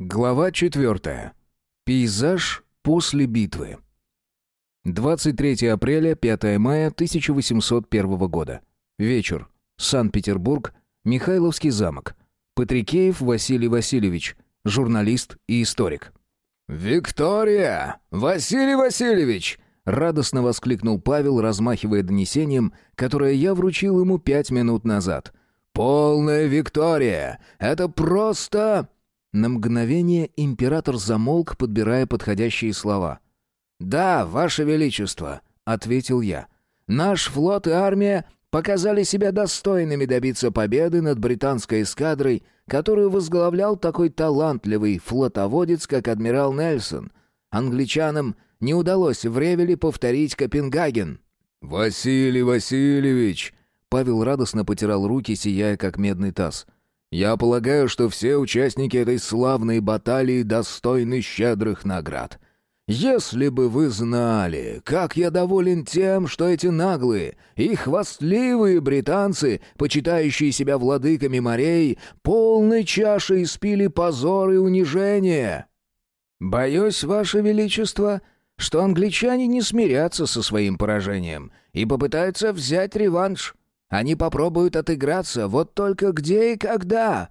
Глава 4. Пейзаж после битвы. 23 апреля, 5 мая 1801 года. Вечер. Санкт-Петербург. Михайловский замок. Патрикеев Василий Васильевич. Журналист и историк. «Виктория! Василий Васильевич!» Радостно воскликнул Павел, размахивая донесением, которое я вручил ему пять минут назад. «Полная Виктория! Это просто...» На мгновение император замолк, подбирая подходящие слова. «Да, ваше величество», — ответил я. «Наш флот и армия показали себя достойными добиться победы над британской эскадрой, которую возглавлял такой талантливый флотоводец, как адмирал Нельсон. Англичанам не удалось в Ревеле повторить Копенгаген». «Василий Васильевич!» Павел радостно потирал руки, сияя как медный таз — я полагаю, что все участники этой славной баталии достойны щедрых наград. Если бы вы знали, как я доволен тем, что эти наглые и хвастливые британцы, почитающие себя владыками морей, полной чашей испили позор и унижение. Боюсь, ваше величество, что англичане не смирятся со своим поражением и попытаются взять реванш. Они попробуют отыграться, вот только где и когда?»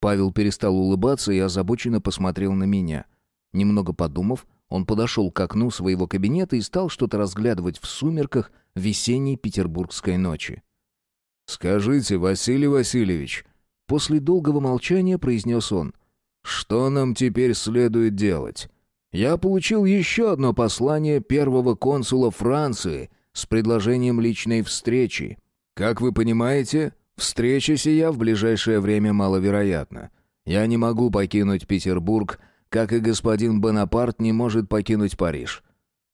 Павел перестал улыбаться и озабоченно посмотрел на меня. Немного подумав, он подошел к окну своего кабинета и стал что-то разглядывать в сумерках весенней петербургской ночи. «Скажите, Василий Васильевич», — после долгого молчания произнес он, «что нам теперь следует делать? Я получил еще одно послание первого консула Франции с предложением личной встречи. Как вы понимаете, встреча сия в ближайшее время маловероятна. Я не могу покинуть Петербург, как и господин Бонапарт не может покинуть Париж.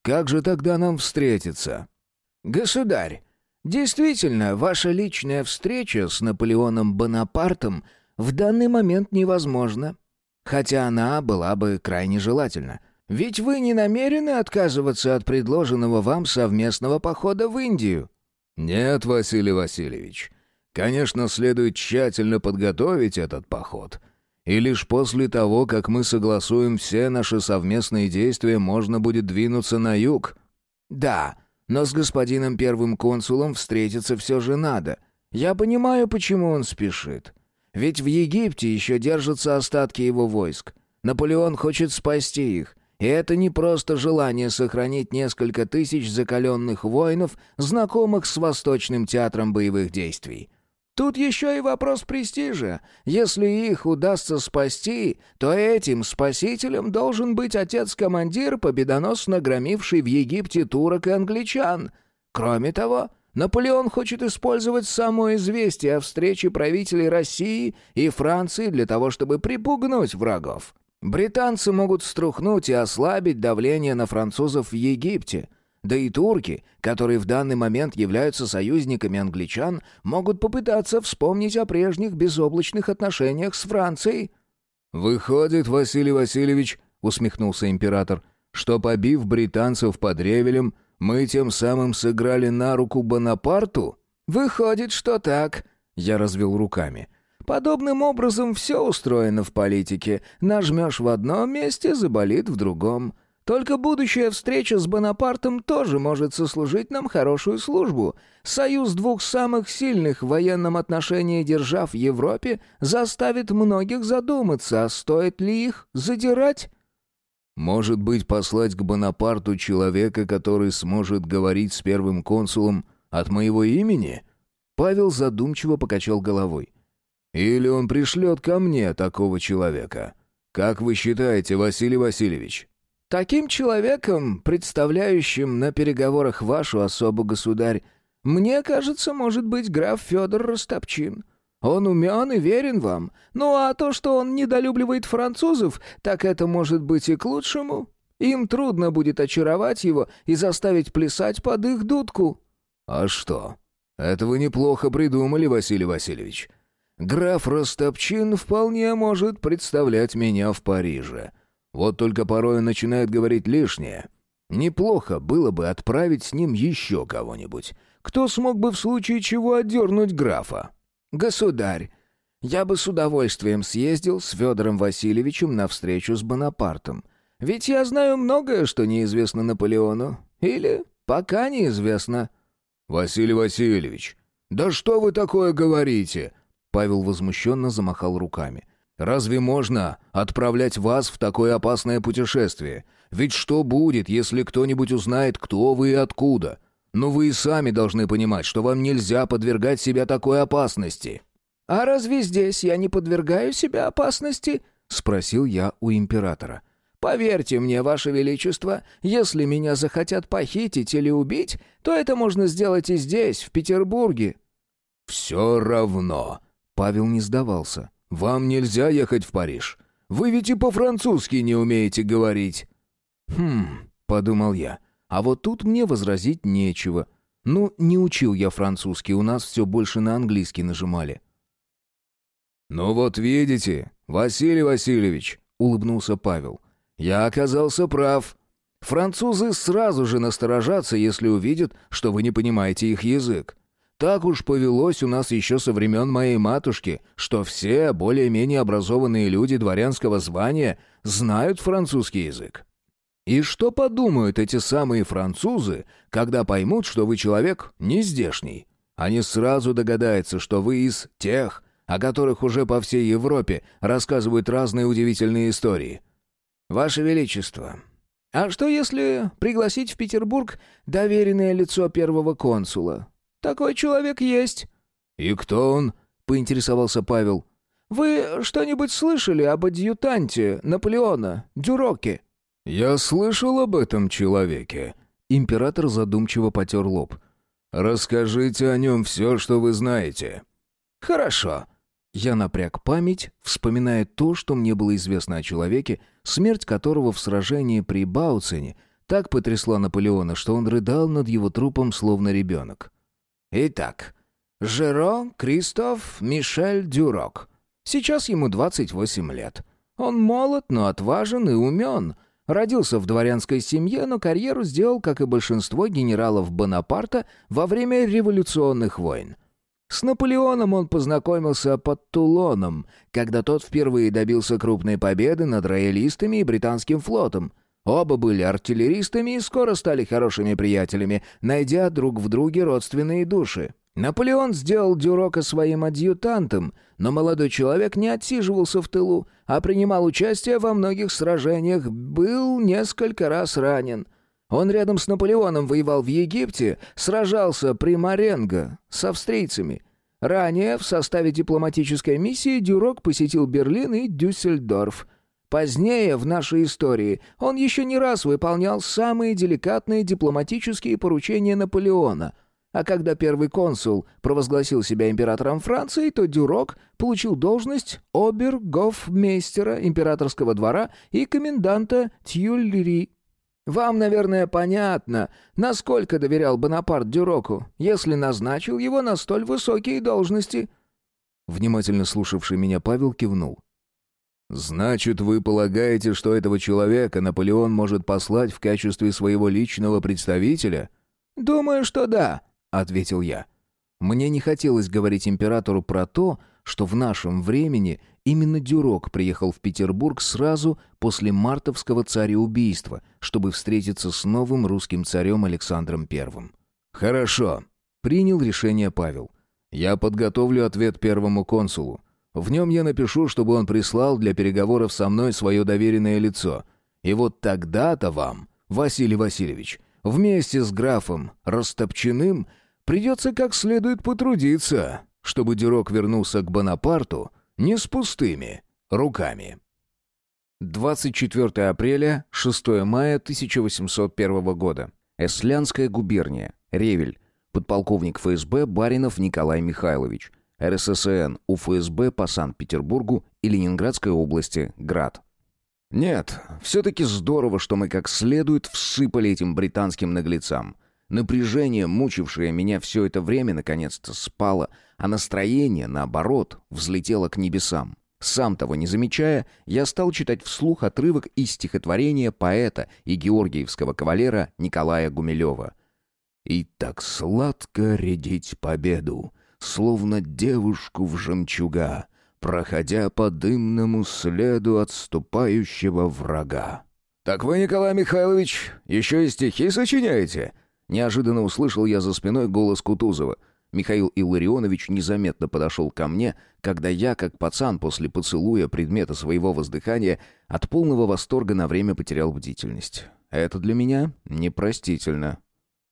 Как же тогда нам встретиться? Государь, действительно, ваша личная встреча с Наполеоном Бонапартом в данный момент невозможна, хотя она была бы крайне желательна. Ведь вы не намерены отказываться от предложенного вам совместного похода в Индию. «Нет, Василий Васильевич. Конечно, следует тщательно подготовить этот поход. И лишь после того, как мы согласуем все наши совместные действия, можно будет двинуться на юг». «Да, но с господином первым консулом встретиться все же надо. Я понимаю, почему он спешит. Ведь в Египте еще держатся остатки его войск. Наполеон хочет спасти их, и это не просто желание сохранить несколько тысяч закаленных воинов, знакомых с Восточным театром боевых действий. Тут еще и вопрос престижа. Если их удастся спасти, то этим спасителем должен быть отец-командир, победоносно громивший в Египте турок и англичан. Кроме того, Наполеон хочет использовать само известие о встрече правителей России и Франции для того, чтобы припугнуть врагов. Британцы могут струхнуть и ослабить давление на французов в Египте. Да и турки, которые в данный момент являются союзниками англичан, могут попытаться вспомнить о прежних безоблачных отношениях с Францией. «Выходит, Василий Васильевич», — усмехнулся император, «что, побив британцев под Ревелем, мы тем самым сыграли на руку Бонапарту?» «Выходит, что так», — я развел руками. Подобным образом все устроено в политике. Нажмешь в одном месте, заболит в другом. Только будущая встреча с Бонапартом тоже может сослужить нам хорошую службу. Союз двух самых сильных в военном отношении держав в Европе заставит многих задуматься, а стоит ли их задирать? Может быть, послать к Бонапарту человека, который сможет говорить с первым консулом от моего имени? Павел задумчиво покачал головой. Или он пришлет ко мне такого человека? Как вы считаете, Василий Васильевич?» «Таким человеком, представляющим на переговорах вашу особу, государь, мне кажется, может быть граф Федор Ростопчин. Он умен и верен вам. Ну а то, что он недолюбливает французов, так это может быть и к лучшему. Им трудно будет очаровать его и заставить плясать под их дудку». «А что? Это вы неплохо придумали, Василий Васильевич. Граф Ростопчин вполне может представлять меня в Париже. Вот только порой начинает говорить лишнее. Неплохо было бы отправить с ним еще кого-нибудь. Кто смог бы в случае чего отдернуть графа? Государь, Я бы с удовольствием съездил с Федором Васильевичем на встречу с Бонапартом. Ведь я знаю многое, что неизвестно Наполеону. Или пока неизвестно». «Василий Васильевич, да что вы такое говорите?» Павел возмущенно замахал руками. «Разве можно отправлять вас в такое опасное путешествие? Ведь что будет, если кто-нибудь узнает, кто вы и откуда? Но вы и сами должны понимать, что вам нельзя подвергать себя такой опасности». «А разве здесь я не подвергаю себя опасности?» — спросил я у императора. «Поверьте мне, Ваше Величество, если меня захотят похитить или убить, то это можно сделать и здесь, в Петербурге». «Все равно», — Павел не сдавался. «Вам нельзя ехать в Париж. Вы ведь и по-французски не умеете говорить». «Хм», — подумал я, — «а вот тут мне возразить нечего. Ну, не учил я французский, у нас все больше на английский нажимали». «Ну вот видите, Василий Васильевич», — улыбнулся Павел, — «я оказался прав. Французы сразу же насторожатся, если увидят, что вы не понимаете их язык. Так уж повелось у нас еще со времен моей матушки, что все более-менее образованные люди дворянского звания знают французский язык. И что подумают эти самые французы, когда поймут, что вы человек не здешний? Они сразу догадаются, что вы из тех, о которых уже по всей Европе рассказывают разные удивительные истории. «Ваше Величество, а что если пригласить в Петербург доверенное лицо первого консула? Такой человек есть». «И кто он?» — поинтересовался Павел. «Вы что-нибудь слышали об адъютанте Наполеона, Дюроке?» «Я слышал об этом человеке». Император задумчиво потер лоб. «Расскажите о нем все, что вы знаете». «Хорошо. Я напряг память, вспоминая то, что мне было известно о человеке, смерть которого в сражении при Бауцене так потрясла Наполеона, что он рыдал над его трупом, словно ребенок. Итак, Жеро Кристоф Мишель Дюрок. Сейчас ему 28 лет. Он молод, но отважен и умен. Родился в дворянской семье, но карьеру сделал, как и большинство генералов Бонапарта, во время революционных войн. С Наполеоном он познакомился под Тулоном, когда тот впервые добился крупной победы над роялистами и британским флотом. Оба были артиллеристами и скоро стали хорошими приятелями, найдя друг в друге родственные души. Наполеон сделал Дюрока своим адъютантом, но молодой человек не отсиживался в тылу, а принимал участие во многих сражениях, был несколько раз ранен — он рядом с Наполеоном воевал в Египте, сражался при Маренго с австрийцами. Ранее в составе дипломатической миссии Дюрок посетил Берлин и Дюссельдорф. Позднее в нашей истории он еще не раз выполнял самые деликатные дипломатические поручения Наполеона. А когда первый консул провозгласил себя императором Франции, то Дюрок получил должность обергофмейстера императорского двора и коменданта Тюльри вам, наверное, понятно, насколько доверял Бонапарт Дюроку, если назначил его на столь высокие должности». Внимательно слушавший меня Павел кивнул. «Значит, вы полагаете, что этого человека Наполеон может послать в качестве своего личного представителя?» «Думаю, что да», — ответил я. Мне не хотелось говорить императору про то, что в нашем времени именно Дюрок приехал в Петербург сразу после мартовского цареубийства, чтобы встретиться с новым русским царем Александром I. «Хорошо», — принял решение Павел. «Я подготовлю ответ первому консулу. В нем я напишу, чтобы он прислал для переговоров со мной свое доверенное лицо. И вот тогда-то вам, Василий Васильевич, вместе с графом Растопчиным придется как следует потрудиться, чтобы Дюрок вернулся к Бонапарту не с пустыми руками. 24 апреля, 6 мая 1801 года. Эслянская губерния. Ревель. Подполковник ФСБ Баринов Николай Михайлович. РССН УФСБ по Санкт-Петербургу и Ленинградской области. Град. Нет, все-таки здорово, что мы как следует всыпали этим британским наглецам. Напряжение, мучившее меня все это время, наконец-то спало, а настроение, наоборот, взлетело к небесам. Сам того не замечая, я стал читать вслух отрывок из стихотворения поэта и георгиевского кавалера Николая Гумилева. «И так сладко рядить победу, словно девушку в жемчуга, проходя по дымному следу отступающего врага. «Так вы, Николай Михайлович, еще и стихи сочиняете?» Неожиданно услышал я за спиной голос Кутузова. Михаил Илларионович незаметно подошел ко мне, когда я, как пацан после поцелуя предмета своего воздыхания, от полного восторга на время потерял бдительность. Это для меня непростительно.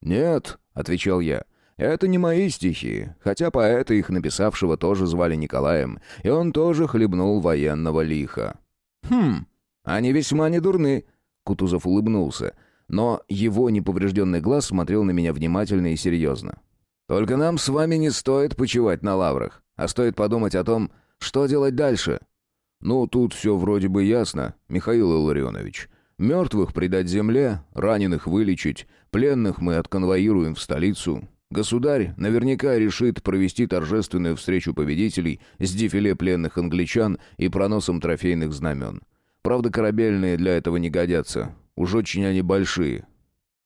«Нет», — отвечал я, — «это не мои стихи, хотя поэта их написавшего тоже звали Николаем, и он тоже хлебнул военного лиха». «Хм, они весьма не дурны», Кутузов улыбнулся, но его неповрежденный глаз смотрел на меня внимательно и серьезно. «Только нам с вами не стоит почивать на лаврах, а стоит подумать о том, что делать дальше». «Ну, тут все вроде бы ясно, Михаил Илларионович. Мертвых предать земле, раненых вылечить, пленных мы отконвоируем в столицу. Государь наверняка решит провести торжественную встречу победителей с дефиле пленных англичан и проносом трофейных знамен. Правда, корабельные для этого не годятся. Уж очень они большие».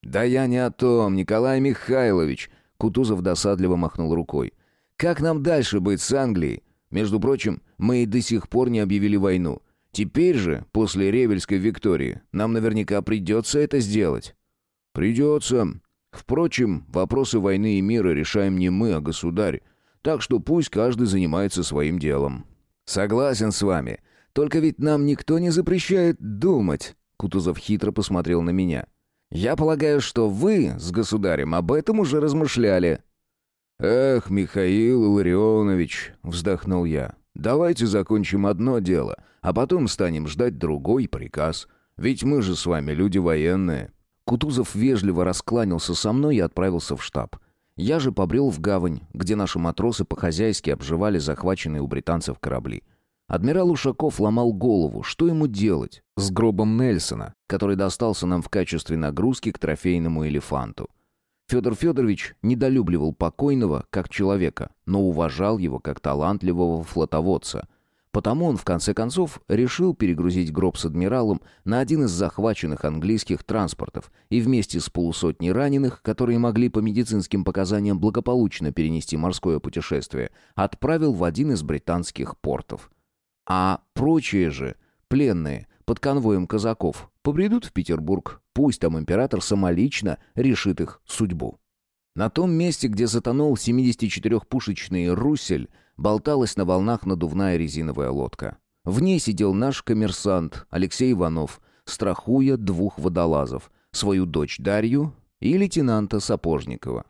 «Да я не о том, Николай Михайлович!» Кутузов досадливо махнул рукой. «Как нам дальше быть с Англией? Между прочим, мы и до сих пор не объявили войну. Теперь же, после Ревельской Виктории, нам наверняка придется это сделать». «Придется. Впрочем, вопросы войны и мира решаем не мы, а государь. Так что пусть каждый занимается своим делом». «Согласен с вами. Только ведь нам никто не запрещает думать. Кутузов хитро посмотрел на меня. Я полагаю, что вы с государем об этом уже размышляли. Эх, Михаил Илларионович, вздохнул я. Давайте закончим одно дело, а потом станем ждать другой приказ. Ведь мы же с вами люди военные. Кутузов вежливо раскланялся со мной и отправился в штаб. Я же побрел в гавань, где наши матросы по-хозяйски обживали захваченные у британцев корабли. Адмирал Ушаков ломал голову, что ему делать с гробом Нельсона, который достался нам в качестве нагрузки к трофейному элефанту. Федор Федорович недолюбливал покойного как человека, но уважал его как талантливого флотоводца. Потому он, в конце концов, решил перегрузить гроб с адмиралом на один из захваченных английских транспортов и вместе с полусотней раненых, которые могли по медицинским показаниям благополучно перенести морское путешествие, отправил в один из британских портов – а прочие же, пленные, под конвоем казаков, побредут в Петербург. Пусть там император самолично решит их судьбу. На том месте, где затонул 74-пушечный «Руссель», болталась на волнах надувная резиновая лодка. В ней сидел наш коммерсант Алексей Иванов, страхуя двух водолазов, свою дочь Дарью и лейтенанта Сапожникова.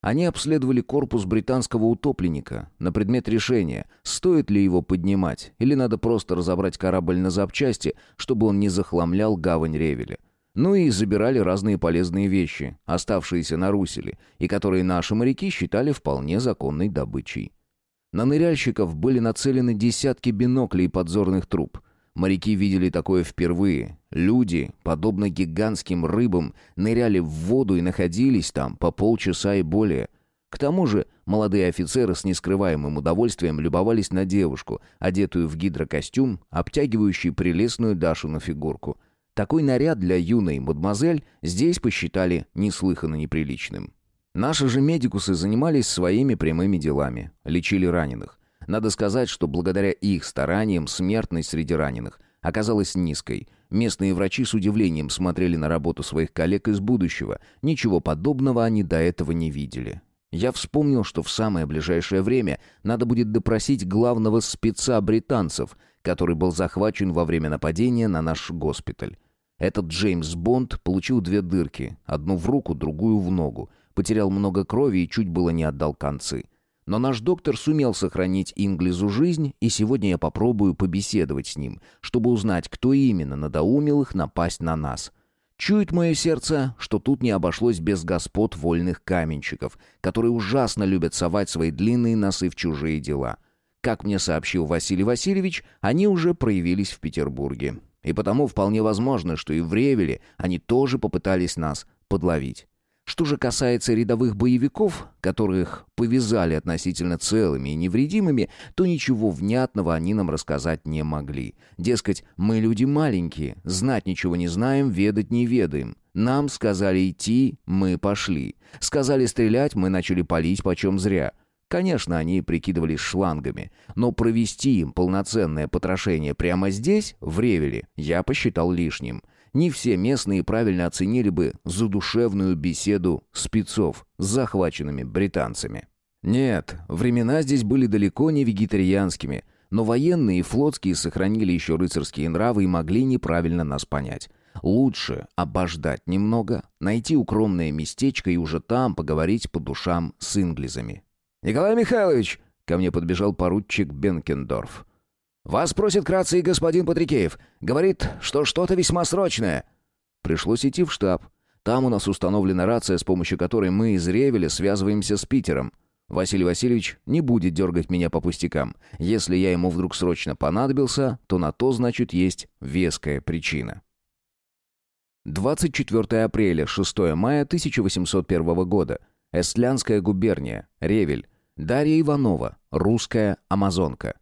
Они обследовали корпус британского утопленника на предмет решения, стоит ли его поднимать, или надо просто разобрать корабль на запчасти, чтобы он не захламлял гавань Ревеля. Ну и забирали разные полезные вещи, оставшиеся на Руселе, и которые наши моряки считали вполне законной добычей. На ныряльщиков были нацелены десятки биноклей и подзорных труб – Моряки видели такое впервые. Люди, подобно гигантским рыбам, ныряли в воду и находились там по полчаса и более. К тому же молодые офицеры с нескрываемым удовольствием любовались на девушку, одетую в гидрокостюм, обтягивающий прелестную Дашу на фигурку. Такой наряд для юной мадемуазель здесь посчитали неслыханно неприличным. Наши же медикусы занимались своими прямыми делами, лечили раненых. Надо сказать, что благодаря их стараниям смертность среди раненых оказалась низкой. Местные врачи с удивлением смотрели на работу своих коллег из будущего. Ничего подобного они до этого не видели. Я вспомнил, что в самое ближайшее время надо будет допросить главного спеца британцев, который был захвачен во время нападения на наш госпиталь. Этот Джеймс Бонд получил две дырки, одну в руку, другую в ногу, потерял много крови и чуть было не отдал концы. Но наш доктор сумел сохранить Инглизу жизнь, и сегодня я попробую побеседовать с ним, чтобы узнать, кто именно надоумил их напасть на нас. Чует мое сердце, что тут не обошлось без господ вольных каменщиков, которые ужасно любят совать свои длинные носы в чужие дела. Как мне сообщил Василий Васильевич, они уже проявились в Петербурге. И потому вполне возможно, что и в Ревеле они тоже попытались нас подловить. Что же касается рядовых боевиков, которых повязали относительно целыми и невредимыми, то ничего внятного они нам рассказать не могли. Дескать, мы люди маленькие, знать ничего не знаем, ведать не ведаем. Нам сказали идти, мы пошли. Сказали стрелять, мы начали палить почем зря. Конечно, они прикидывались шлангами, но провести им полноценное потрошение прямо здесь, в Ревеле, я посчитал лишним. Не все местные правильно оценили бы задушевную беседу спецов с захваченными британцами. Нет, времена здесь были далеко не вегетарианскими, но военные и флотские сохранили еще рыцарские нравы и могли неправильно нас понять. Лучше обождать немного, найти укромное местечко и уже там поговорить по душам с инглизами. «Николай Михайлович!» — ко мне подбежал поручик Бенкендорф. «Вас просит к рации господин Патрикеев. Говорит, что что-то весьма срочное». Пришлось идти в штаб. Там у нас установлена рация, с помощью которой мы из Ревеля связываемся с Питером. Василий Васильевич не будет дергать меня по пустякам. Если я ему вдруг срочно понадобился, то на то, значит, есть веская причина. 24 апреля, 6 мая 1801 года. Эстлянская губерния, Ревель. Дарья Иванова, русская амазонка.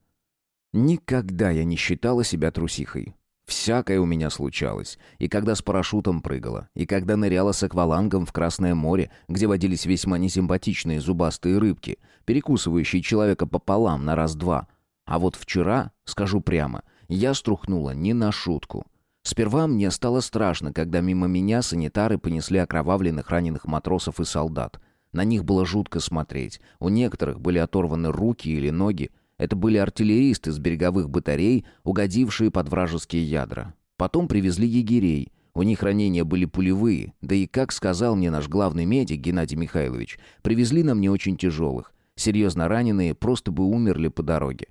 Никогда я не считала себя трусихой. Всякое у меня случалось. И когда с парашютом прыгала, и когда ныряла с аквалангом в Красное море, где водились весьма несимпатичные зубастые рыбки, перекусывающие человека пополам на раз-два. А вот вчера, скажу прямо, я струхнула не на шутку. Сперва мне стало страшно, когда мимо меня санитары понесли окровавленных раненых матросов и солдат. На них было жутко смотреть. У некоторых были оторваны руки или ноги. Это были артиллеристы с береговых батарей, угодившие под вражеские ядра. Потом привезли егерей. У них ранения были пулевые, да и, как сказал мне наш главный медик Геннадий Михайлович, привезли нам не очень тяжелых. Серьезно раненые просто бы умерли по дороге.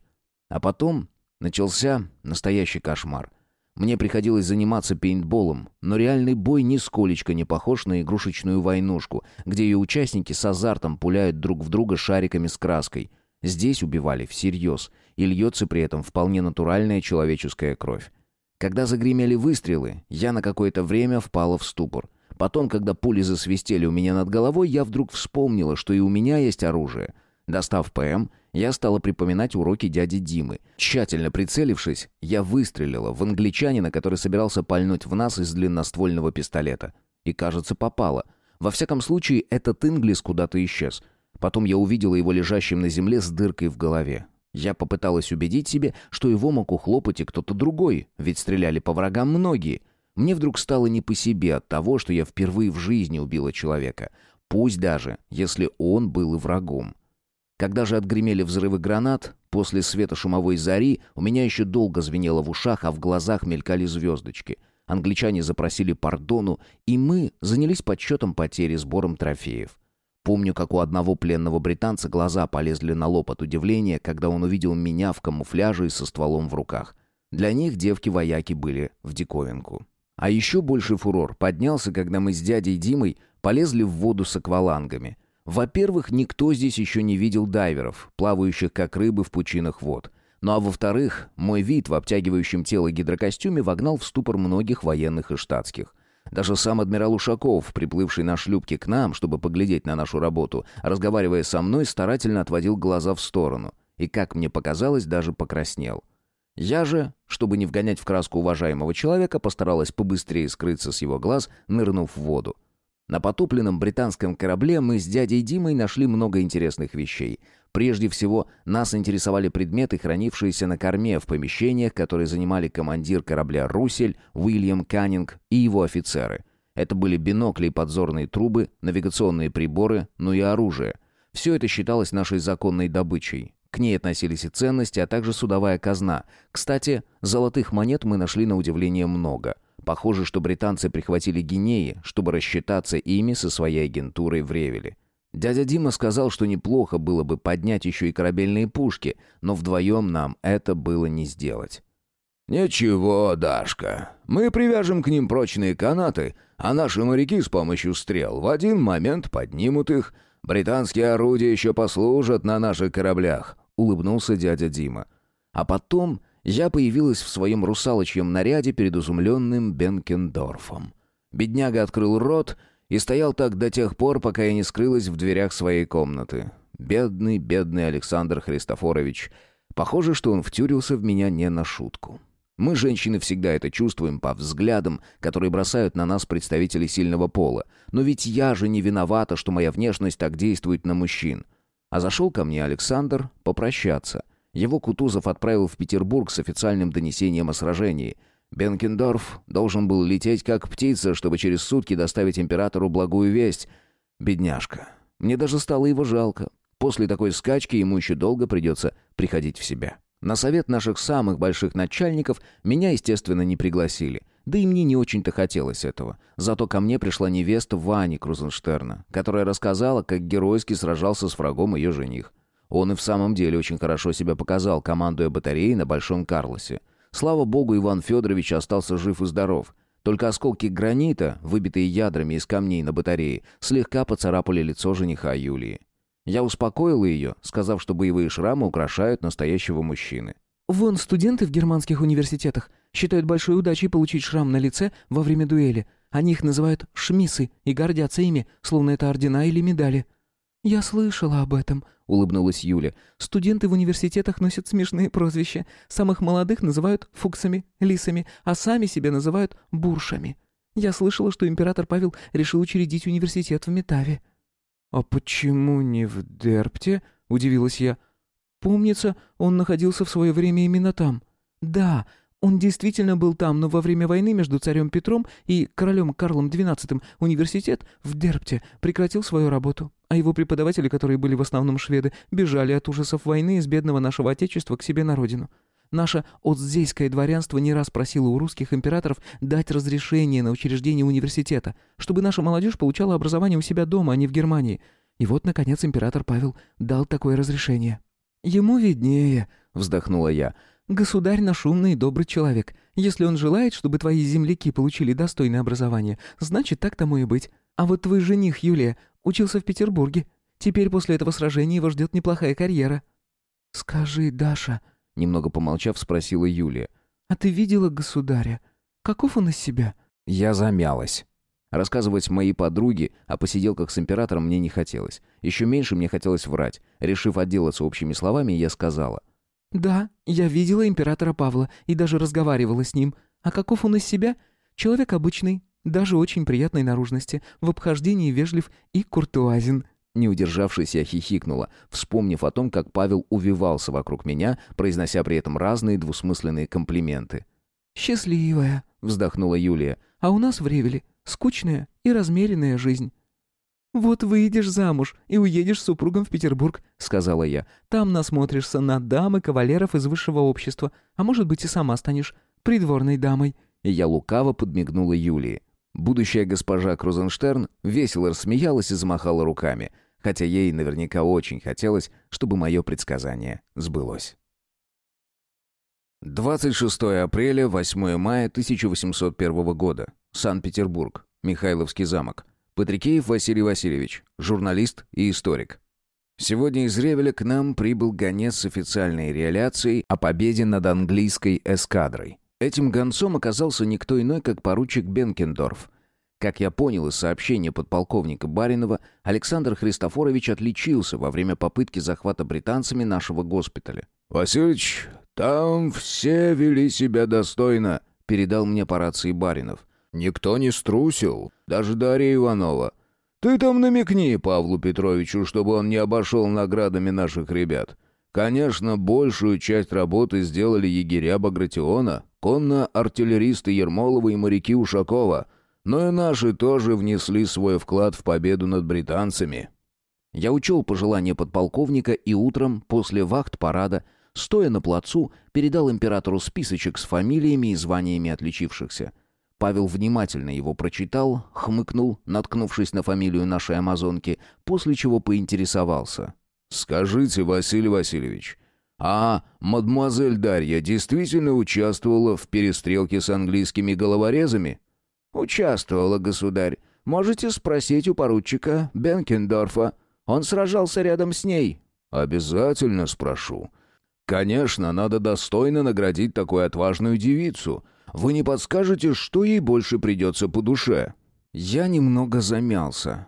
А потом начался настоящий кошмар. Мне приходилось заниматься пейнтболом, но реальный бой нисколечко не похож на игрушечную войнушку, где ее участники с азартом пуляют друг в друга шариками с краской. Здесь убивали всерьез, и льется при этом вполне натуральная человеческая кровь. Когда загремели выстрелы, я на какое-то время впала в ступор. Потом, когда пули засвистели у меня над головой, я вдруг вспомнила, что и у меня есть оружие. Достав ПМ, я стала припоминать уроки дяди Димы. Тщательно прицелившись, я выстрелила в англичанина, который собирался пальнуть в нас из длинноствольного пистолета. И, кажется, попала. Во всяком случае, этот инглис куда-то исчез. Потом я увидела его лежащим на земле с дыркой в голове. Я попыталась убедить себе, что его мог ухлопать и кто-то другой, ведь стреляли по врагам многие. Мне вдруг стало не по себе от того, что я впервые в жизни убила человека. Пусть даже, если он был и врагом. Когда же отгремели взрывы гранат, после света шумовой зари у меня еще долго звенело в ушах, а в глазах мелькали звездочки. Англичане запросили пардону, и мы занялись подсчетом потерь и сбором трофеев. Помню, как у одного пленного британца глаза полезли на лоб от удивления, когда он увидел меня в камуфляже и со стволом в руках. Для них девки-вояки были в диковинку. А еще больше фурор поднялся, когда мы с дядей Димой полезли в воду с аквалангами — во-первых, никто здесь еще не видел дайверов, плавающих как рыбы в пучинах вод. Ну а во-вторых, мой вид в обтягивающем тело гидрокостюме вогнал в ступор многих военных и штатских. Даже сам адмирал Ушаков, приплывший на шлюпке к нам, чтобы поглядеть на нашу работу, разговаривая со мной, старательно отводил глаза в сторону. И, как мне показалось, даже покраснел. Я же, чтобы не вгонять в краску уважаемого человека, постаралась побыстрее скрыться с его глаз, нырнув в воду. На потопленном британском корабле мы с дядей Димой нашли много интересных вещей. Прежде всего, нас интересовали предметы, хранившиеся на корме в помещениях, которые занимали командир корабля «Русель» Уильям Каннинг и его офицеры. Это были бинокли и подзорные трубы, навигационные приборы, ну и оружие. Все это считалось нашей законной добычей. К ней относились и ценности, а также судовая казна. Кстати, золотых монет мы нашли на удивление много – Похоже, что британцы прихватили гинеи, чтобы рассчитаться ими со своей агентурой в Ревеле. Дядя Дима сказал, что неплохо было бы поднять еще и корабельные пушки, но вдвоем нам это было не сделать. «Ничего, Дашка, мы привяжем к ним прочные канаты, а наши моряки с помощью стрел в один момент поднимут их. Британские орудия еще послужат на наших кораблях», — улыбнулся дядя Дима. А потом я появилась в своем русалочьем наряде перед изумленным Бенкендорфом. Бедняга открыл рот и стоял так до тех пор, пока я не скрылась в дверях своей комнаты. Бедный, бедный Александр Христофорович. Похоже, что он втюрился в меня не на шутку. Мы, женщины, всегда это чувствуем по взглядам, которые бросают на нас представители сильного пола. Но ведь я же не виновата, что моя внешность так действует на мужчин. А зашел ко мне Александр попрощаться. Его Кутузов отправил в Петербург с официальным донесением о сражении. Бенкендорф должен был лететь как птица, чтобы через сутки доставить императору благую весть. Бедняжка. Мне даже стало его жалко. После такой скачки ему еще долго придется приходить в себя. На совет наших самых больших начальников меня, естественно, не пригласили. Да и мне не очень-то хотелось этого. Зато ко мне пришла невеста Вани Крузенштерна, которая рассказала, как геройски сражался с врагом ее жених. Он и в самом деле очень хорошо себя показал, командуя батареей на Большом Карлосе. Слава богу, Иван Федорович остался жив и здоров. Только осколки гранита, выбитые ядрами из камней на батарее, слегка поцарапали лицо жениха Юлии. Я успокоил ее, сказав, что боевые шрамы украшают настоящего мужчины. «Вон студенты в германских университетах считают большой удачей получить шрам на лице во время дуэли. Они их называют «шмисы» и гордятся ими, словно это ордена или медали». «Я слышала об этом», — улыбнулась Юля. «Студенты в университетах носят смешные прозвища. Самых молодых называют фуксами, лисами, а сами себя называют буршами. Я слышала, что император Павел решил учредить университет в Метаве». «А почему не в Дерпте?» — удивилась я. «Помнится, он находился в свое время именно там. Да, он действительно был там, но во время войны между царем Петром и королем Карлом XII университет в Дерпте прекратил свою работу, а его преподаватели, которые были в основном шведы, бежали от ужасов войны из бедного нашего отечества к себе на родину. Наше отздейское дворянство не раз просило у русских императоров дать разрешение на учреждение университета, чтобы наша молодежь получала образование у себя дома, а не в Германии. И вот, наконец, император Павел дал такое разрешение. «Ему виднее», — вздохнула я, — Государь наш умный и добрый человек. Если он желает, чтобы твои земляки получили достойное образование, значит, так тому и быть. А вот твой жених, Юлия, учился в Петербурге. Теперь после этого сражения его ждет неплохая карьера». «Скажи, Даша», — немного помолчав, спросила Юлия, «а ты видела государя? Каков он из себя?» Я замялась. Рассказывать моей подруге о посиделках с императором мне не хотелось. Еще меньше мне хотелось врать. Решив отделаться общими словами, я сказала. «Да, я видела императора Павла и даже разговаривала с ним. А каков он из себя? Человек обычный, даже очень приятной наружности, в обхождении вежлив и куртуазен». Не удержавшись, я хихикнула, вспомнив о том, как Павел увивался вокруг меня, произнося при этом разные двусмысленные комплименты. «Счастливая», — вздохнула Юлия. «А у нас в Ревеле скучная и размеренная жизнь. «Вот выйдешь замуж и уедешь с супругом в Петербург», — сказала я. «Там насмотришься на дам и кавалеров из высшего общества, а может быть и сама станешь придворной дамой». И я лукаво подмигнула Юлии. Будущая госпожа Крузенштерн весело рассмеялась и замахала руками, хотя ей наверняка очень хотелось, чтобы мое предсказание сбылось. 26 апреля, 8 мая 1801 года. Санкт-Петербург. Михайловский замок. Патрикеев Василий Васильевич, журналист и историк. Сегодня из Ревеля к нам прибыл гонец с официальной реляцией о победе над английской эскадрой. Этим гонцом оказался никто иной, как поручик Бенкендорф. Как я понял из сообщения подполковника Баринова, Александр Христофорович отличился во время попытки захвата британцами нашего госпиталя. «Васильевич, там все вели себя достойно», — передал мне по рации Баринов. Никто не струсил, даже Дарья Иванова. Ты там намекни Павлу Петровичу, чтобы он не обошел наградами наших ребят. Конечно, большую часть работы сделали егеря Багратиона, конно-артиллеристы Ермолова и моряки Ушакова, но и наши тоже внесли свой вклад в победу над британцами. Я учел пожелание подполковника и утром, после вахт-парада, стоя на плацу, передал императору списочек с фамилиями и званиями отличившихся. Павел внимательно его прочитал, хмыкнул, наткнувшись на фамилию нашей амазонки, после чего поинтересовался. «Скажите, Василий Васильевич, а мадемуазель Дарья действительно участвовала в перестрелке с английскими головорезами?» «Участвовала, государь. Можете спросить у поручика Бенкендорфа. Он сражался рядом с ней». «Обязательно спрошу. Конечно, надо достойно наградить такую отважную девицу». Вы не подскажете, что ей больше придется по душе?» Я немного замялся.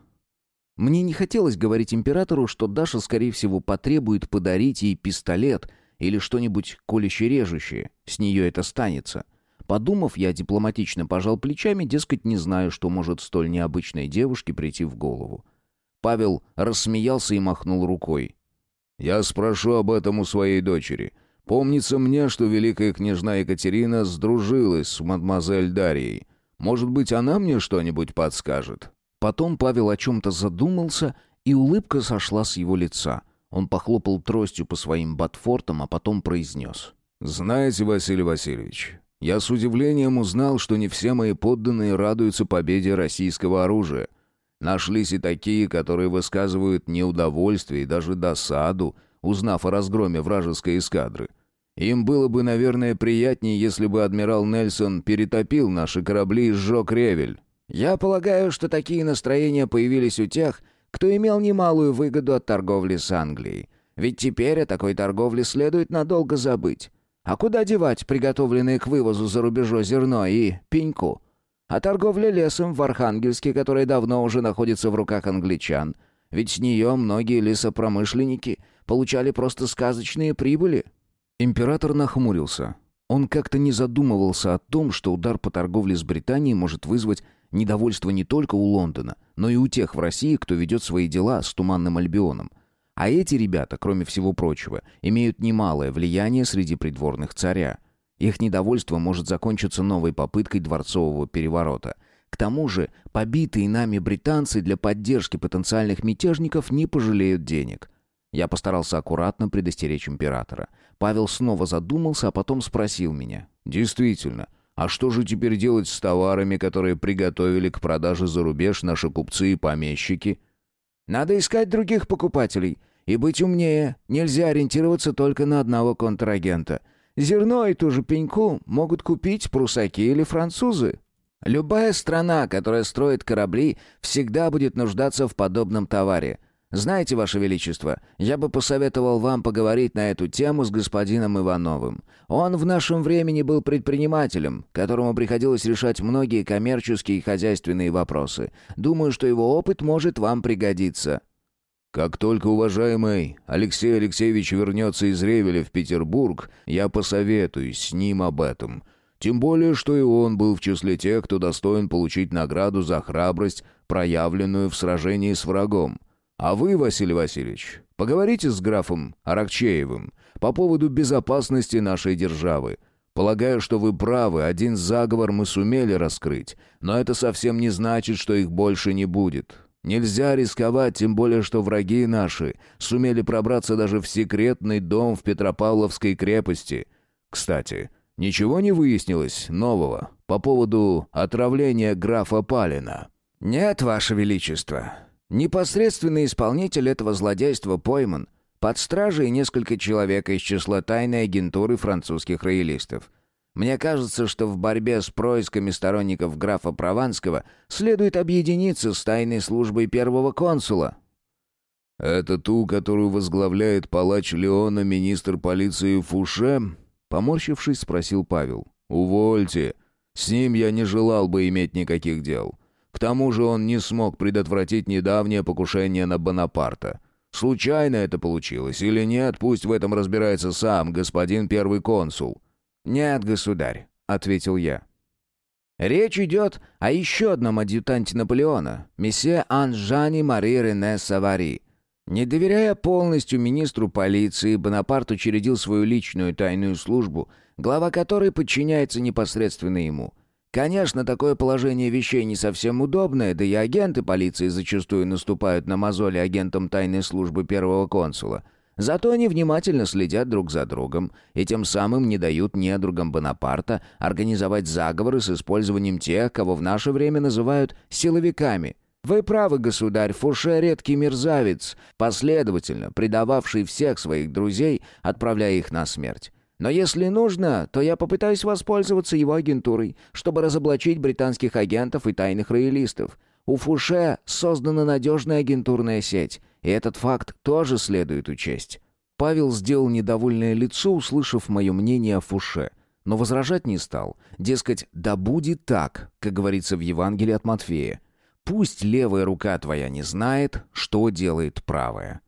Мне не хотелось говорить императору, что Даша, скорее всего, потребует подарить ей пистолет или что-нибудь колюще-режущее. С нее это станется. Подумав, я дипломатично пожал плечами, дескать, не знаю, что может столь необычной девушке прийти в голову. Павел рассмеялся и махнул рукой. Я спрошу об этом у своей дочери. Помнится мне, что великая княжна Екатерина сдружилась с мадемуазель Дарьей. Может быть, она мне что-нибудь подскажет?» Потом Павел о чем-то задумался, и улыбка сошла с его лица. Он похлопал тростью по своим ботфортам, а потом произнес. «Знаете, Василий Васильевич, я с удивлением узнал, что не все мои подданные радуются победе российского оружия. Нашлись и такие, которые высказывают неудовольствие и даже досаду, узнав о разгроме вражеской эскадры. Им было бы, наверное, приятнее, если бы адмирал Нельсон перетопил наши корабли и сжег Ревель. Я полагаю, что такие настроения появились у тех, кто имел немалую выгоду от торговли с Англией. Ведь теперь о такой торговле следует надолго забыть. А куда девать приготовленные к вывозу за рубежо зерно и пеньку? А торговля лесом в Архангельске, которая давно уже находится в руках англичан. Ведь с нее многие лесопромышленники получали просто сказочные прибыли. Император нахмурился. Он как-то не задумывался о том, что удар по торговле с Британией может вызвать недовольство не только у Лондона, но и у тех в России, кто ведет свои дела с Туманным Альбионом. А эти ребята, кроме всего прочего, имеют немалое влияние среди придворных царя. Их недовольство может закончиться новой попыткой дворцового переворота. К тому же, побитые нами британцы для поддержки потенциальных мятежников не пожалеют денег. Я постарался аккуратно предостеречь императора. Павел снова задумался, а потом спросил меня. «Действительно, а что же теперь делать с товарами, которые приготовили к продаже за рубеж наши купцы и помещики?» «Надо искать других покупателей и быть умнее. Нельзя ориентироваться только на одного контрагента. Зерно и ту же пеньку могут купить прусаки или французы. Любая страна, которая строит корабли, всегда будет нуждаться в подобном товаре – знаете, Ваше Величество, я бы посоветовал вам поговорить на эту тему с господином Ивановым. Он в нашем времени был предпринимателем, которому приходилось решать многие коммерческие и хозяйственные вопросы. Думаю, что его опыт может вам пригодиться». «Как только уважаемый Алексей Алексеевич вернется из Ревеля в Петербург, я посоветуюсь с ним об этом». Тем более, что и он был в числе тех, кто достоин получить награду за храбрость, проявленную в сражении с врагом. А вы, Василий Васильевич, поговорите с графом Аракчеевым по поводу безопасности нашей державы. Полагаю, что вы правы, один заговор мы сумели раскрыть, но это совсем не значит, что их больше не будет. Нельзя рисковать, тем более, что враги наши сумели пробраться даже в секретный дом в Петропавловской крепости. Кстати, ничего не выяснилось нового по поводу отравления графа Палина? «Нет, Ваше Величество. Непосредственный исполнитель этого злодейства пойман. Под стражей несколько человек из числа тайной агентуры французских роялистов. Мне кажется, что в борьбе с происками сторонников графа Прованского следует объединиться с тайной службой первого консула. «Это ту, которую возглавляет палач Леона, министр полиции Фуше?» Поморщившись, спросил Павел. «Увольте. С ним я не желал бы иметь никаких дел. К тому же он не смог предотвратить недавнее покушение на Бонапарта. Случайно это получилось или нет, пусть в этом разбирается сам господин первый консул». «Нет, государь», — ответил я. «Речь идет о еще одном адъютанте Наполеона, месье Анжани Мари Рене Савари». Не доверяя полностью министру полиции, Бонапарт учредил свою личную тайную службу, глава которой подчиняется непосредственно ему. Конечно, такое положение вещей не совсем удобное, да и агенты полиции зачастую наступают на мозоли агентам тайной службы первого консула. Зато они внимательно следят друг за другом и тем самым не дают недругам Бонапарта организовать заговоры с использованием тех, кого в наше время называют «силовиками». Вы правы, государь, Фуше редкий мерзавец, последовательно предававший всех своих друзей, отправляя их на смерть. Но если нужно, то я попытаюсь воспользоваться его агентурой, чтобы разоблачить британских агентов и тайных роялистов. У Фуше создана надежная агентурная сеть, и этот факт тоже следует учесть». Павел сделал недовольное лицо, услышав мое мнение о Фуше, но возражать не стал. Дескать, да будет так, как говорится в Евангелии от Матфея. «Пусть левая рука твоя не знает, что делает правая».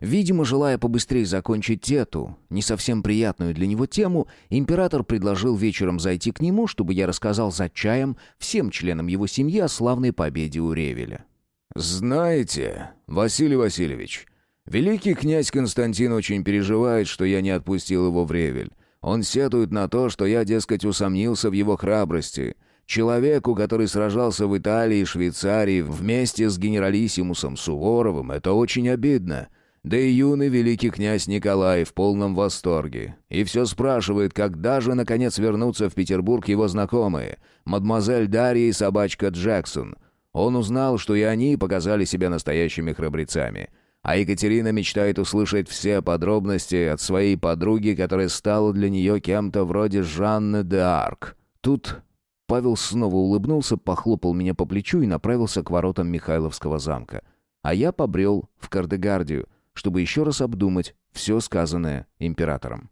Видимо, желая побыстрее закончить эту, не совсем приятную для него тему, император предложил вечером зайти к нему, чтобы я рассказал за чаем всем членам его семьи о славной победе у Ревеля. «Знаете, Василий Васильевич, Великий князь Константин очень переживает, что я не отпустил его в Ревель. Он сетует на то, что я, дескать, усомнился в его храбрости. Человеку, который сражался в Италии и Швейцарии вместе с генералиссимусом Суворовым, это очень обидно. Да и юный великий князь Николай в полном восторге. И все спрашивает, когда же, наконец, вернутся в Петербург его знакомые, мадемуазель Дарья и собачка Джексон. Он узнал, что и они показали себя настоящими храбрецами. А Екатерина мечтает услышать все подробности от своей подруги, которая стала для нее кем-то вроде Жанны де Арк. Тут Павел снова улыбнулся, похлопал меня по плечу и направился к воротам Михайловского замка. А я побрел в Кардегардию, чтобы еще раз обдумать все сказанное императором.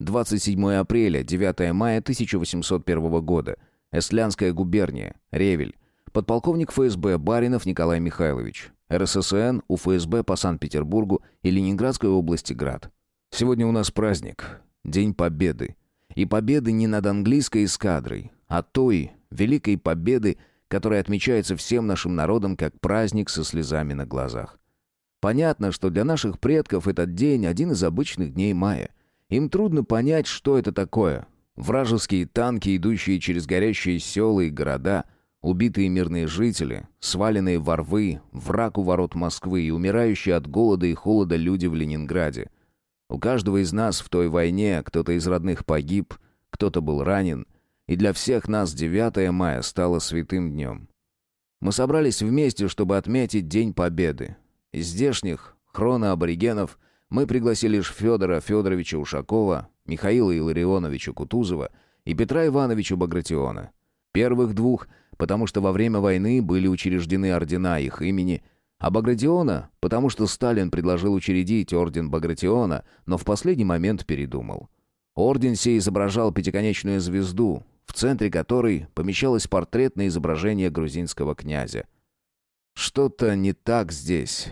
27 апреля, 9 мая 1801 года. Эстлянская губерния, Ревель. Подполковник ФСБ Баринов Николай Михайлович. РССН, УФСБ по Санкт-Петербургу и Ленинградской области Град. Сегодня у нас праздник. День Победы. И победы не над английской эскадрой, а той, великой победы, которая отмечается всем нашим народом как праздник со слезами на глазах. Понятно, что для наших предков этот день один из обычных дней мая. Им трудно понять, что это такое. Вражеские танки, идущие через горящие села и города – Убитые мирные жители, сваленные во рвы, враг у ворот Москвы и умирающие от голода и холода люди в Ленинграде. У каждого из нас в той войне кто-то из родных погиб, кто-то был ранен, и для всех нас 9 мая стало святым днем. Мы собрались вместе, чтобы отметить День Победы. Из здешних, хроноаборигенов, мы пригласили лишь Федора Федоровича Ушакова, Михаила Илларионовича Кутузова и Петра Ивановича Багратиона. Первых двух – потому что во время войны были учреждены ордена их имени, а Багратиона, потому что Сталин предложил учредить орден Багратиона, но в последний момент передумал. Орден сей изображал пятиконечную звезду, в центре которой помещалось портретное изображение грузинского князя. «Что-то не так здесь»,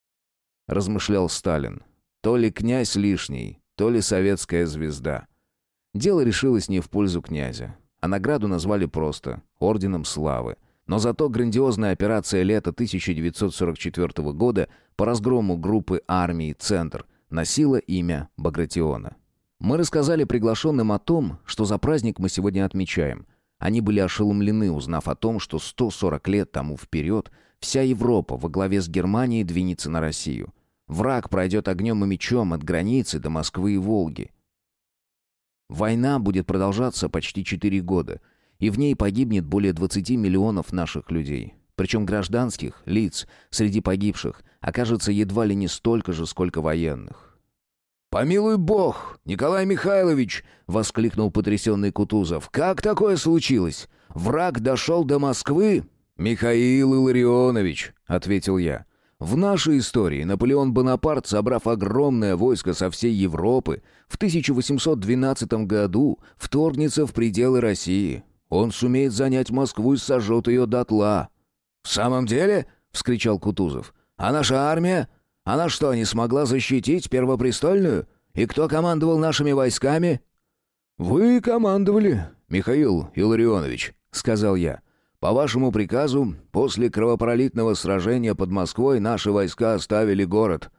— размышлял Сталин. «То ли князь лишний, то ли советская звезда». Дело решилось не в пользу князя а награду назвали просто «Орденом Славы». Но зато грандиозная операция лета 1944 года по разгрому группы армии «Центр» носила имя Багратиона. Мы рассказали приглашенным о том, что за праздник мы сегодня отмечаем. Они были ошеломлены, узнав о том, что 140 лет тому вперед вся Европа во главе с Германией двинется на Россию. Враг пройдет огнем и мечом от границы до Москвы и Волги. Война будет продолжаться почти 4 года, и в ней погибнет более 20 миллионов наших людей. Причем гражданских лиц среди погибших окажется едва ли не столько же, сколько военных. «Помилуй бог, Николай Михайлович!» — воскликнул потрясенный Кутузов. «Как такое случилось? Враг дошел до Москвы?» «Михаил Илларионович», — ответил я. В нашей истории Наполеон Бонапарт, собрав огромное войско со всей Европы, в 1812 году вторгнется в пределы России. Он сумеет занять Москву и сожжет ее дотла. «В самом деле?» — вскричал Кутузов. «А наша армия? Она что, не смогла защитить Первопрестольную? И кто командовал нашими войсками?» «Вы командовали, Михаил Илларионович», — сказал я. По вашему приказу, после кровопролитного сражения под Москвой наши войска оставили город».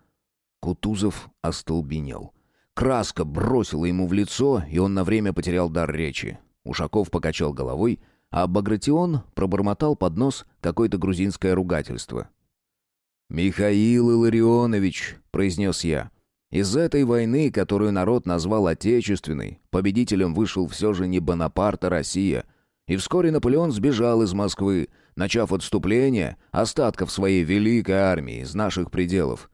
Кутузов остолбенел. Краска бросила ему в лицо, и он на время потерял дар речи. Ушаков покачал головой, а Багратион пробормотал под нос какое-то грузинское ругательство. «Михаил Илларионович», — произнес я, — «из этой войны, которую народ назвал Отечественной, победителем вышел все же не Бонапарт, а Россия — и вскоре Наполеон сбежал из Москвы, начав отступление остатков своей великой армии из наших пределов.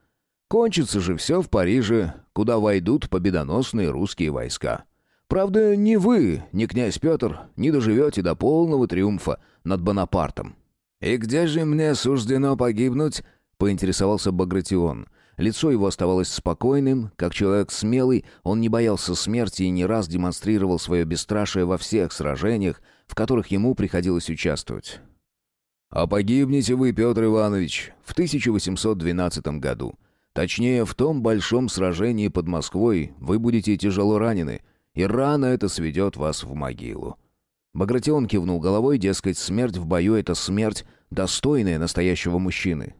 Кончится же все в Париже, куда войдут победоносные русские войска. Правда, ни вы, ни князь Петр не доживете до полного триумфа над Бонапартом. «И где же мне суждено погибнуть?» — поинтересовался Багратион. Лицо его оставалось спокойным, как человек смелый, он не боялся смерти и не раз демонстрировал свое бесстрашие во всех сражениях, в которых ему приходилось участвовать. «А погибнете вы, Петр Иванович, в 1812 году. Точнее, в том большом сражении под Москвой вы будете тяжело ранены, и рано это сведет вас в могилу». Багратион кивнул головой, дескать, смерть в бою — это смерть, достойная настоящего мужчины.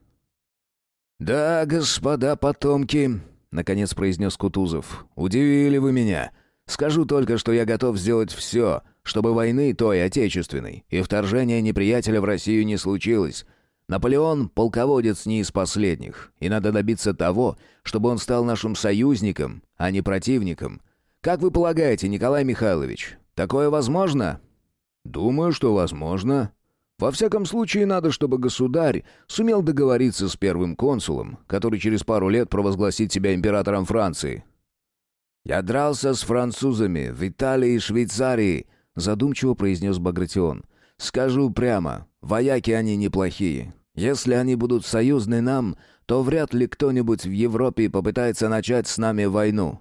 «Да, господа потомки», — наконец произнес Кутузов, — «удивили вы меня. Скажу только, что я готов сделать все, чтобы войны той отечественной и вторжения неприятеля в Россию не случилось. Наполеон — полководец не из последних, и надо добиться того, чтобы он стал нашим союзником, а не противником. Как вы полагаете, Николай Михайлович, такое возможно?» «Думаю, что возможно. Во всяком случае, надо, чтобы государь сумел договориться с первым консулом, который через пару лет провозгласит себя императором Франции». «Я дрался с французами в Италии и Швейцарии», — задумчиво произнес Багратион. «Скажу прямо, вояки они неплохие. Если они будут союзны нам, то вряд ли кто-нибудь в Европе попытается начать с нами войну».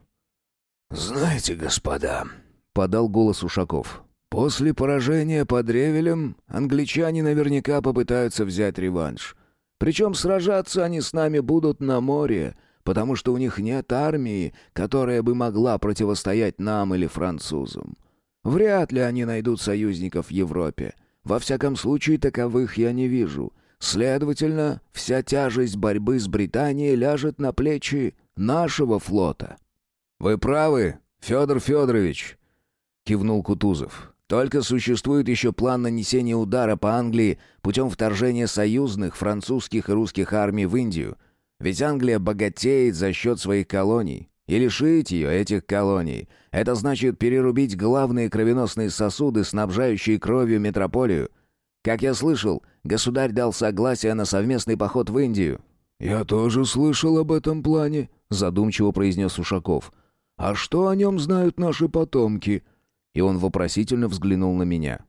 «Знаете, господа», — подал голос Ушаков, — «после поражения под Ревелем англичане наверняка попытаются взять реванш. Причем сражаться они с нами будут на море, потому что у них нет армии, которая бы могла противостоять нам или французам. Вряд ли они найдут союзников в Европе. Во всяком случае, таковых я не вижу. Следовательно, вся тяжесть борьбы с Британией ляжет на плечи нашего флота». «Вы правы, Федор Федорович», — кивнул Кутузов. «Только существует еще план нанесения удара по Англии путем вторжения союзных французских и русских армий в Индию. Ведь Англия богатеет за счет своих колоний. И лишить ее этих колоний — это значит перерубить главные кровеносные сосуды, снабжающие кровью метрополию. Как я слышал, государь дал согласие на совместный поход в Индию». «Я тоже слышал об этом плане», — задумчиво произнес Ушаков. «А что о нем знают наши потомки?» И он вопросительно взглянул на меня.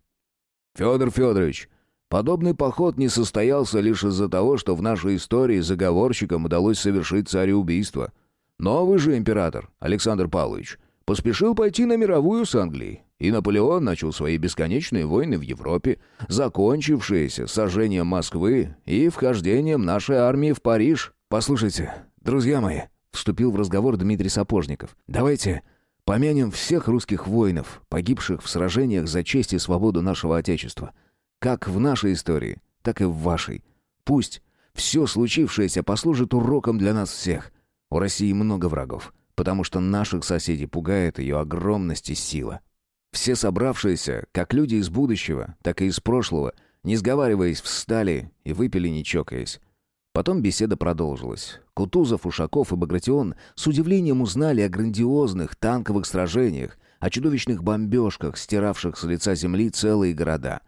«Федор Федорович, подобный поход не состоялся лишь из-за того, что в нашей истории заговорщикам удалось совершить цареубийство. Новый же император, Александр Павлович, поспешил пойти на мировую с Англией, и Наполеон начал свои бесконечные войны в Европе, закончившиеся сожжением Москвы и вхождением нашей армии в Париж. «Послушайте, друзья мои», — вступил в разговор Дмитрий Сапожников, «давайте помянем всех русских воинов, погибших в сражениях за честь и свободу нашего Отечества. Как в нашей истории, так и в вашей. Пусть все случившееся послужит уроком для нас всех. У России много врагов, потому что наших соседей пугает ее огромность и сила. Все собравшиеся, как люди из будущего, так и из прошлого, не сговариваясь, встали и выпили, не чокаясь. Потом беседа продолжилась. Кутузов, Ушаков и Багратион с удивлением узнали о грандиозных танковых сражениях, о чудовищных бомбежках, стиравших с лица земли целые города.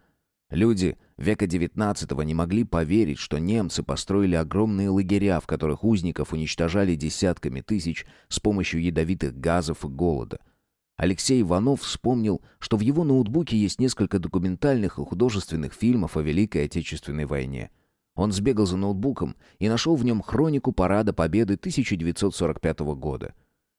Люди века XIX не могли поверить, что немцы построили огромные лагеря, в которых узников уничтожали десятками тысяч с помощью ядовитых газов и голода. Алексей Иванов вспомнил, что в его ноутбуке есть несколько документальных и художественных фильмов о Великой Отечественной войне. Он сбегал за ноутбуком и нашел в нем хронику Парада Победы 1945 года.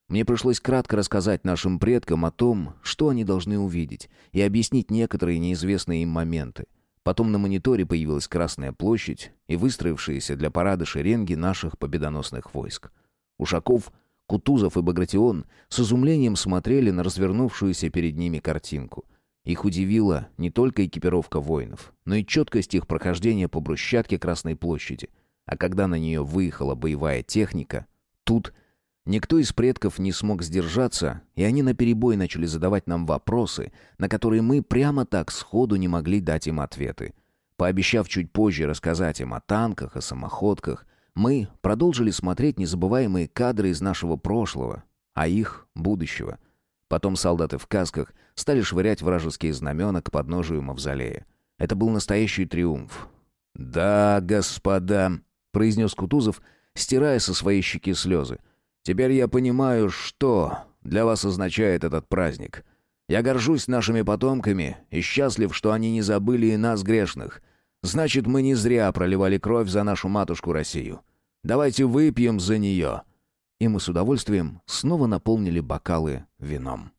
Мне пришлось кратко рассказать нашим предкам о том, что они должны увидеть, и объяснить некоторые неизвестные им моменты. Потом на мониторе появилась Красная площадь и выстроившиеся для парада шеренги наших победоносных войск. Ушаков, Кутузов и Багратион с изумлением смотрели на развернувшуюся перед ними картинку. Их удивила не только экипировка воинов, но и четкость их прохождения по брусчатке Красной площади. А когда на нее выехала боевая техника, тут никто из предков не смог сдержаться, и они наперебой начали задавать нам вопросы, на которые мы прямо так сходу не могли дать им ответы. Пообещав чуть позже рассказать им о танках, о самоходках, мы продолжили смотреть незабываемые кадры из нашего прошлого, а их будущего. Потом солдаты в касках стали швырять вражеские знамена к подножию мавзолея. Это был настоящий триумф. «Да, господа», — произнес Кутузов, стирая со своей щеки слезы. «Теперь я понимаю, что для вас означает этот праздник. Я горжусь нашими потомками и счастлив, что они не забыли и нас грешных. Значит, мы не зря проливали кровь за нашу матушку Россию. Давайте выпьем за нее». И мы с удовольствием снова наполнили бокалы вином.